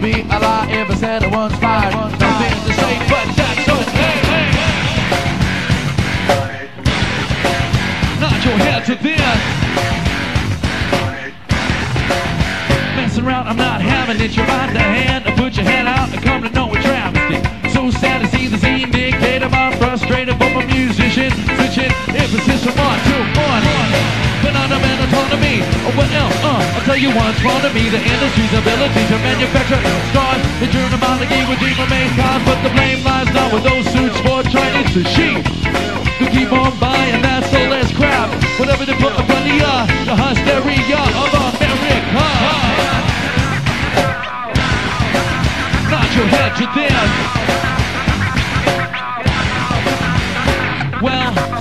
be a lie if I said I once lied. Nothing to say, but that's okay. Nod your head to this. Messing around, I'm not having it. You're mind the hand, I put your head out, and come to know it. you once wanted me The industry's ability to manufacture. And start The eternity would be my main cause But the blame lies not with those suits for Chinese sushi To keep on buying that soulless crap. Whatever they put upon the, uh, the hysteria of America. Not your head, your thin Well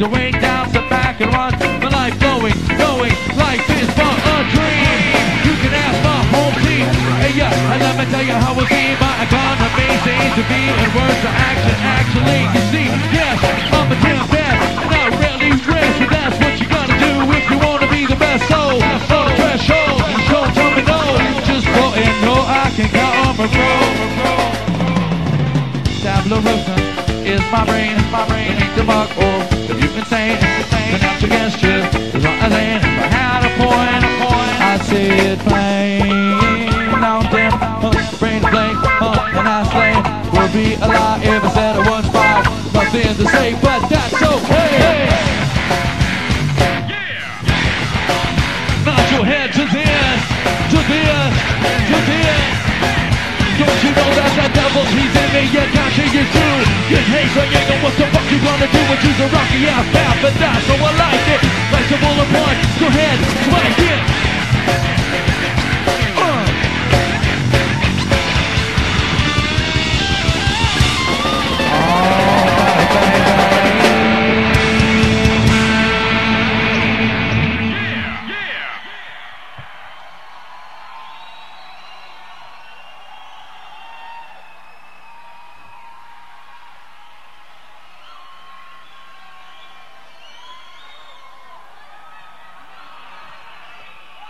The rain down the back and run. My life flowing, going. Life is but a dream. You can ask my whole team. Hey, yeah, and let me tell you how it be. My economy seems to be in words of action. Actually, you see, yes, I'm a damn and I really wish but that's what you gotta do if you wanna be the best. So, threshold, don't tell me no. Just go and know I can count on my road. Tabula Rasa is my brain, my brain, ain't the bug or insane, insane. Your gesture is what I I had a point, a point, I see it plain. Now I'm brain blank, uh, and I. Would be a lie if I said I was five. Nothing to say, but that. fucking haze I ain't what the fuck you wanna do? And choose a rocky ass path but that's how I like it. Life's a bullet point Go ahead,